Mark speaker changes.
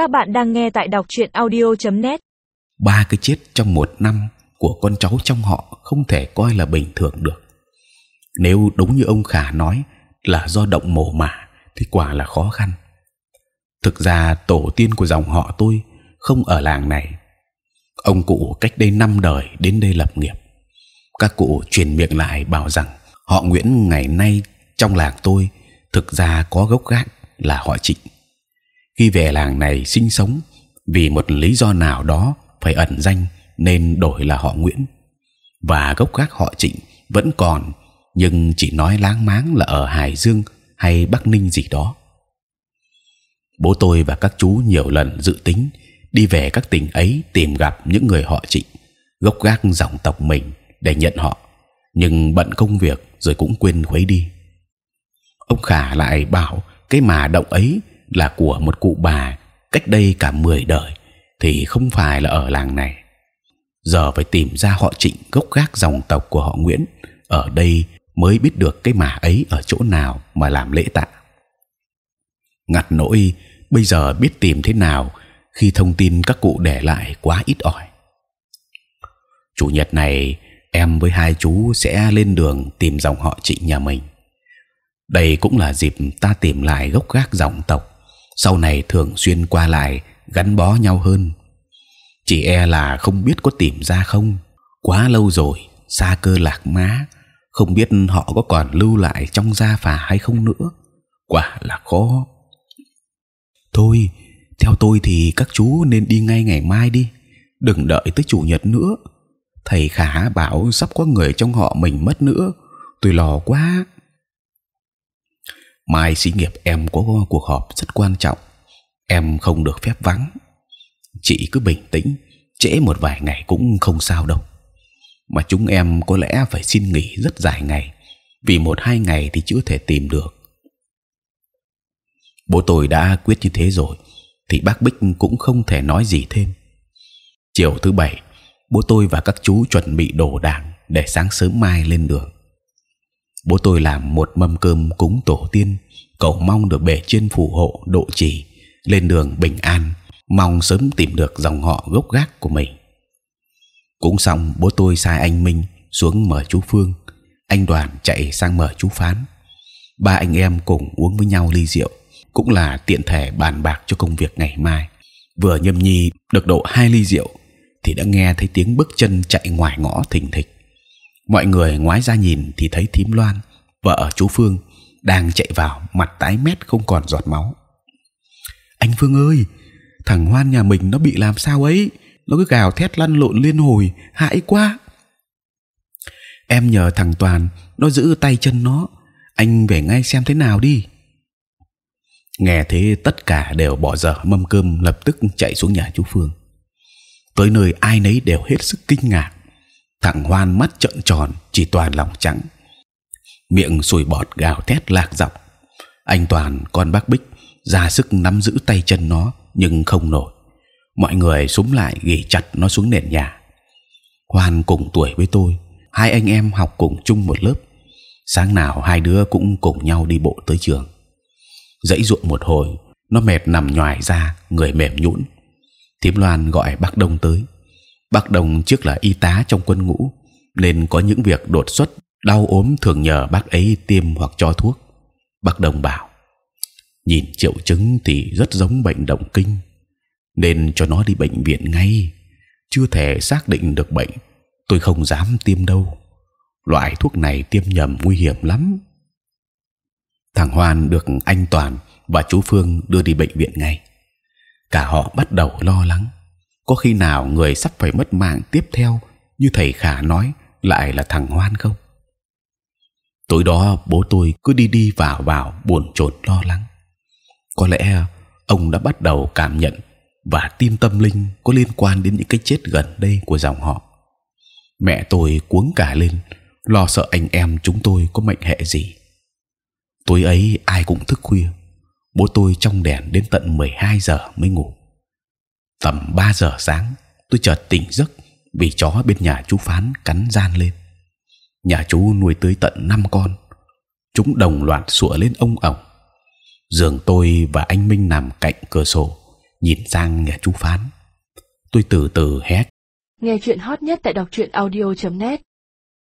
Speaker 1: Các bạn đang nghe tại đọc truyện audio.net.
Speaker 2: Ba cái chết trong một năm của con cháu trong họ không thể coi là bình thường được. Nếu đúng như ông Khả nói là do động mồ mả thì quả là khó khăn. Thực ra tổ tiên của dòng họ tôi không ở làng này. Ông cụ cách đây năm đời đến đây lập nghiệp. Các cụ truyền miệng lại bảo rằng họ Nguyễn ngày nay trong làng tôi thực ra có gốc gác là họ Trịnh. Khi về làng này sinh sống vì một lý do nào đó phải ẩn danh nên đổi là họ Nguyễn và gốc gác họ Trịnh vẫn còn nhưng chỉ nói láng máng là ở Hải Dương hay Bắc Ninh gì đó. Bố tôi và các chú nhiều lần dự tính đi về các tỉnh ấy tìm gặp những người họ Trịnh gốc gác dòng tộc mình để nhận họ, nhưng bận công việc rồi cũng quên khuấy đi. Ông Khả lại bảo cái mà động ấy là của một cụ bà cách đây cả 10 đời, thì không phải là ở làng này. Giờ phải tìm ra họ Trịnh gốc gác dòng tộc của họ Nguyễn, ở đây mới biết được cái mà ấy ở chỗ nào mà làm lễ tạ. Ngặt nỗi, bây giờ biết tìm thế nào khi thông tin các cụ để lại quá ít ỏi. Chủ nhật này, em với hai chú sẽ lên đường tìm dòng họ Trịnh nhà mình. Đây cũng là dịp ta tìm lại gốc gác dòng tộc. Sau này thường xuyên qua lại gắn bó nhau hơn. Chỉ e là không biết có tìm ra không. Quá lâu rồi, xa cơ lạc má, không biết họ có còn lưu lại trong gia phả hay không nữa. Quả là khó. Thôi, theo tôi thì các chú nên đi ngay ngày mai đi, đừng đợi tới chủ nhật nữa. Thầy khả bảo sắp có người trong họ mình mất nữa, tôi lo quá. Mai xí nghiệp em có cuộc họp rất quan trọng, em không được phép vắng. Chị cứ bình tĩnh, trễ một vài ngày cũng không sao đâu. Mà chúng em có lẽ phải xin nghỉ rất dài ngày, vì một hai ngày thì chưa thể tìm được. Bố tôi đã quyết như thế rồi, thì bác Bích cũng không thể nói gì thêm. Chiều thứ bảy, bố tôi và các chú chuẩn bị đồ đạc để sáng sớm mai lên đường bố tôi làm một mâm cơm cúng tổ tiên. Cầu mong được bề trên phù hộ độ trì, lên đường bình an, mong sớm tìm được dòng họ gốc gác của mình. Cũng xong, bố tôi sai anh Minh xuống mở chú Phương. Anh Đoàn chạy sang mở chú Phán. Ba anh em cùng uống với nhau ly rượu, cũng là tiện thể bàn bạc cho công việc ngày mai. Vừa nhâm nhi được độ hai ly rượu, thì đã nghe thấy tiếng bước chân chạy ngoài ngõ thình thịch mọi người ngoái ra nhìn thì thấy thím loan vợ chú phương đang chạy vào mặt tái mét không còn giọt máu. Anh phương ơi, thằng hoan nhà mình nó bị làm sao ấy? Nó cứ gào thét lăn lộn liên hồi hại quá. Em nhờ thằng toàn nó giữ tay chân nó, anh về ngay xem thế nào đi. Nghe thế tất cả đều bỏ dở, mâm cơm lập tức chạy xuống nhà chú phương. Tới nơi ai nấy đều hết sức kinh ngạc thằng hoan mắt trợn tròn, chỉ toàn lòng trắng. Miệng sùi bọt gào thét lạc dọc anh toàn, con bác bích, ra sức nắm giữ tay chân nó, nhưng không nổi. Mọi người súng lại ghì chặt nó xuống nền nhà. Hoan cùng tuổi với tôi, hai anh em học cùng chung một lớp. Sáng nào hai đứa cũng cùng nhau đi bộ tới trường. Dãy ruộng một hồi, nó mệt nằm nhòi ra, người mềm nhũn. Thím loan gọi bác đông tới bác đồng trước là y tá trong quân ngũ, nên có những việc đột xuất, đau ốm thường nhờ bác ấy tiêm hoặc cho thuốc. Bác đồng bảo, nhìn triệu chứng thì rất giống bệnh động kinh, nên cho nó đi bệnh viện ngay. Chưa thể xác định được bệnh, tôi không dám tiêm đâu. Loại thuốc này tiêm nhầm nguy hiểm lắm. Thằng Hoan được anh Toàn và chú Phương đưa đi bệnh viện ngay. Cả họ bắt đầu lo lắng có khi nào người sắp phải mất mạng tiếp theo, như thầy khả nói, lại là thằng hoan không? Tối đó bố tôi cứ đi đi vào vào, buồn chồn, lo lắng. Có lẽ ông đã bắt đầu cảm nhận và tin tâm linh có liên quan đến những cái chết gần đây của dòng họ. Mẹ tôi cuống cả lên, lo sợ anh em chúng tôi có mệnh hệ gì. Tối ấy ai cũng thức khuya, bố tôi trong đèn đến tận 12 giờ mới ngủ tầm 3 giờ sáng, tôi chợt tỉnh giấc vì chó bên nhà chú phán cắn gian lên. Nhà chú nuôi tới tận năm con. Chúng đồng loạt sủa lên ông ổng. Giường tôi và anh Minh nằm cạnh cửa sổ, nhìn sang nhà chú phán. Tôi từ từ hét
Speaker 3: Nghe chuyện hot nhất tại đọc truyện audio.net